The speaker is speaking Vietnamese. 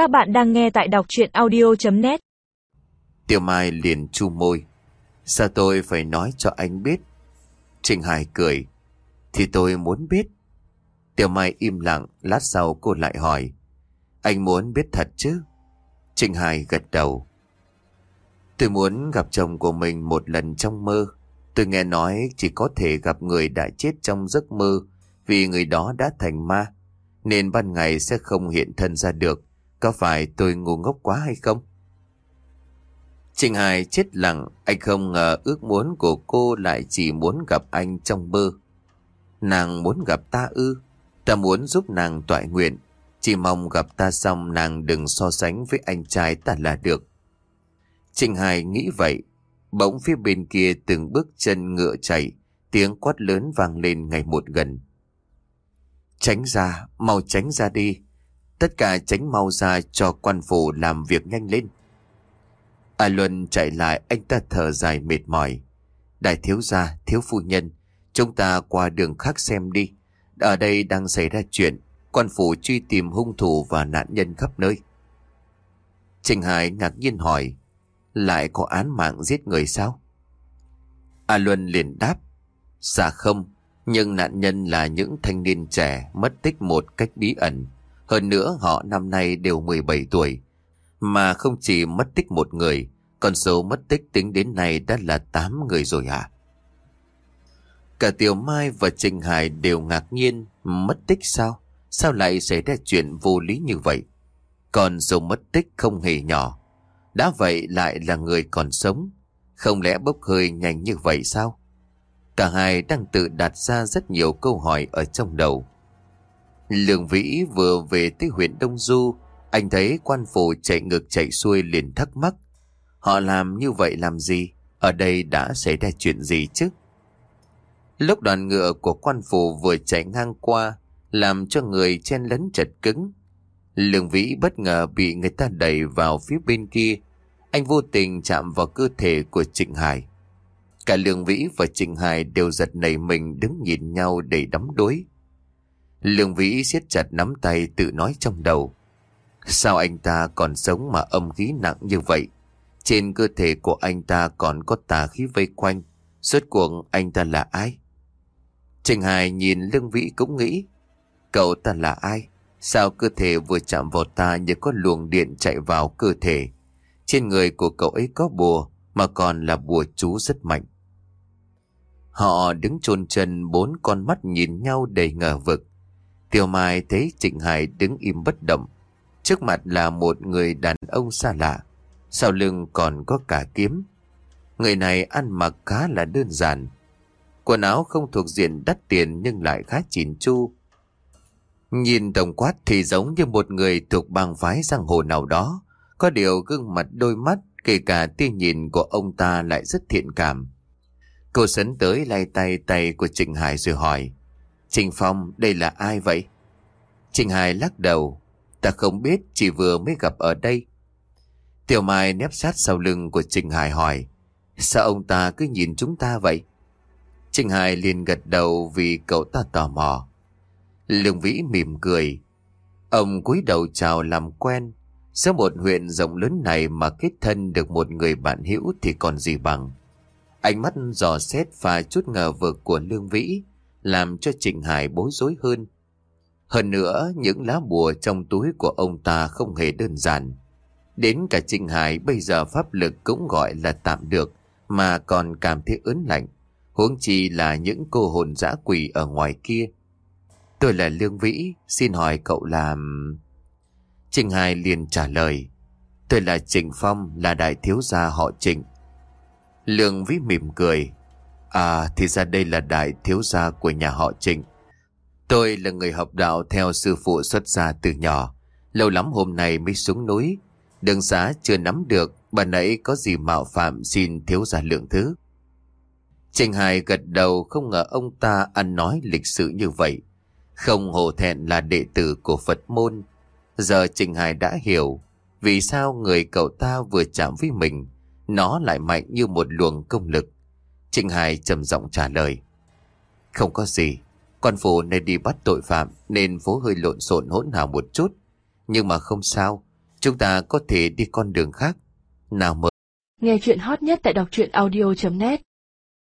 Các bạn đang nghe tại đọc chuyện audio.net Tiểu Mai liền chu môi. Sao tôi phải nói cho anh biết? Trình Hải cười. Thì tôi muốn biết. Tiểu Mai im lặng, lát sau cô lại hỏi. Anh muốn biết thật chứ? Trình Hải gật đầu. Tôi muốn gặp chồng của mình một lần trong mơ. Tôi nghe nói chỉ có thể gặp người đã chết trong giấc mơ vì người đó đã thành ma. Nên ban ngày sẽ không hiện thân ra được. Có phải tôi ngu ngốc quá hay không? Trình Hải chết lặng, anh không ngờ ước muốn của cô lại chỉ muốn gặp anh trong mơ. Nàng muốn gặp ta ư, ta muốn giúp nàng tọa nguyện, chỉ mong gặp ta xong nàng đừng so sánh với anh trai ta là được. Trình Hải nghĩ vậy, bỗng phía bên kia từng bước chân ngựa chạy, tiếng quát lớn vang lên ngày một gần. Tránh ra, mau tránh ra đi. Tất cả tránh mau ra cho quan phủ làm việc nhanh lên. A Luân chạy lại anh ta thở dài mệt mỏi. Đại thiếu gia, thiếu phu nhân, chúng ta qua đường khác xem đi. Ở đây đang xảy ra chuyện, quan phủ truy tìm hung thủ và nạn nhân khắp nơi. Trình Hải ngạc nhiên hỏi, lại có án mạng giết người sao? A Luân liền đáp, dạ không, nhưng nạn nhân là những thanh niên trẻ mất tích một cách bí ẩn. Hơn nữa họ năm nay đều 17 tuổi, mà không chỉ mất tích một người, con số mất tích tính đến nay đã là 8 người rồi hả? Cả Tiểu Mai và Trình Hải đều ngạc nhiên, mất tích sao? Sao lại xảy ra chuyện vô lý như vậy? Còn số mất tích không hề nhỏ. Đã vậy lại là người còn sống. Không lẽ bốc hơi nhanh như vậy sao? Cả hai đang tự đặt ra rất nhiều câu hỏi ở trong đầu. Lương Vĩ vừa về tới huyện Đông Du, anh thấy quan phủ chạy ngược chạy xuôi liền thắc mắc. Họ làm như vậy làm gì? Ở đây đã xảy ra chuyện gì chứ? Lúc đoàn ngựa của quan phủ vừa chạy ngang qua, làm cho người chen lấn chật cứng. Lương Vĩ bất ngờ bị người ta đẩy vào phía bên kia. Anh vô tình chạm vào cơ thể của Trịnh Hải. Cả Lương Vĩ và Trịnh Hải đều giật nảy mình đứng nhìn nhau đầy đắm đuối. Lương Vĩ siết chặt nắm tay tự nói trong đầu. Sao anh ta còn sống mà âm khí nặng như vậy? Trên cơ thể của anh ta còn có tà khí vây quanh. Suốt cuộc anh ta là ai? Trình Hải nhìn Lương Vĩ cũng nghĩ. Cậu ta là ai? Sao cơ thể vừa chạm vào ta như có luồng điện chạy vào cơ thể? Trên người của cậu ấy có bùa, mà còn là bùa chú rất mạnh. Họ đứng chôn chân bốn con mắt nhìn nhau đầy ngờ vực. Tiểu Mai thấy Trịnh Hải đứng im bất động. Trước mặt là một người đàn ông xa lạ. Sau lưng còn có cả kiếm. Người này ăn mặc khá là đơn giản. Quần áo không thuộc diện đắt tiền nhưng lại khá chỉn chu. Nhìn tổng quát thì giống như một người thuộc bang phái giang hồ nào đó. Có điều gương mặt đôi mắt, kể cả tia nhìn của ông ta lại rất thiện cảm. Cô sấn tới lay tay tay của Trịnh Hải rồi hỏi. Trình Phong, đây là ai vậy? Trình Hải lắc đầu. Ta không biết, chỉ vừa mới gặp ở đây. Tiểu Mai nép sát sau lưng của Trình Hải hỏi. Sao ông ta cứ nhìn chúng ta vậy? Trình Hải liền gật đầu vì cậu ta tò mò. Lương Vĩ mỉm cười. Ông cúi đầu chào làm quen. Giữa một huyện rộng lớn này mà kết thân được một người bạn hữu thì còn gì bằng. Ánh mắt dò xét và chút ngờ vực của Lương Vĩ làm cho Trịnh Hải bối rối hơn. Hơn nữa, những lá bùa trong túi của ông ta không hề đơn giản. Đến cả Trịnh Hải bây giờ pháp lực cũng gọi là tạm được, mà còn cảm thấy ớn lạnh. Huống chi là những cô hồn dã quỷ ở ngoài kia. Tôi là Lương Vĩ, xin hỏi cậu làm... Trịnh Hải liền trả lời. Tôi là Trịnh Phong, là đại thiếu gia họ Trịnh. Lương Vĩ mỉm cười. À thì ra đây là đại thiếu gia của nhà họ Trịnh. Tôi là người học đạo theo sư phụ xuất gia từ nhỏ. Lâu lắm hôm nay mới xuống núi. Đường xá chưa nắm được, bà nãy có gì mạo phạm xin thiếu gia lượng thứ. Trịnh Hải gật đầu không ngờ ông ta ăn nói lịch sự như vậy. Không hổ thẹn là đệ tử của Phật môn. Giờ Trịnh Hải đã hiểu vì sao người cậu ta vừa chạm với mình, nó lại mạnh như một luồng công lực. Trịnh Hải trầm giọng trả lời. Không có gì, con phố này đi bắt tội phạm nên phố hơi lộn xộn hỗn hào một chút. Nhưng mà không sao, Chúng ta có thể đi con đường khác. Nào mời. Nghe chuyện hot nhất tại đọc truyện audio.net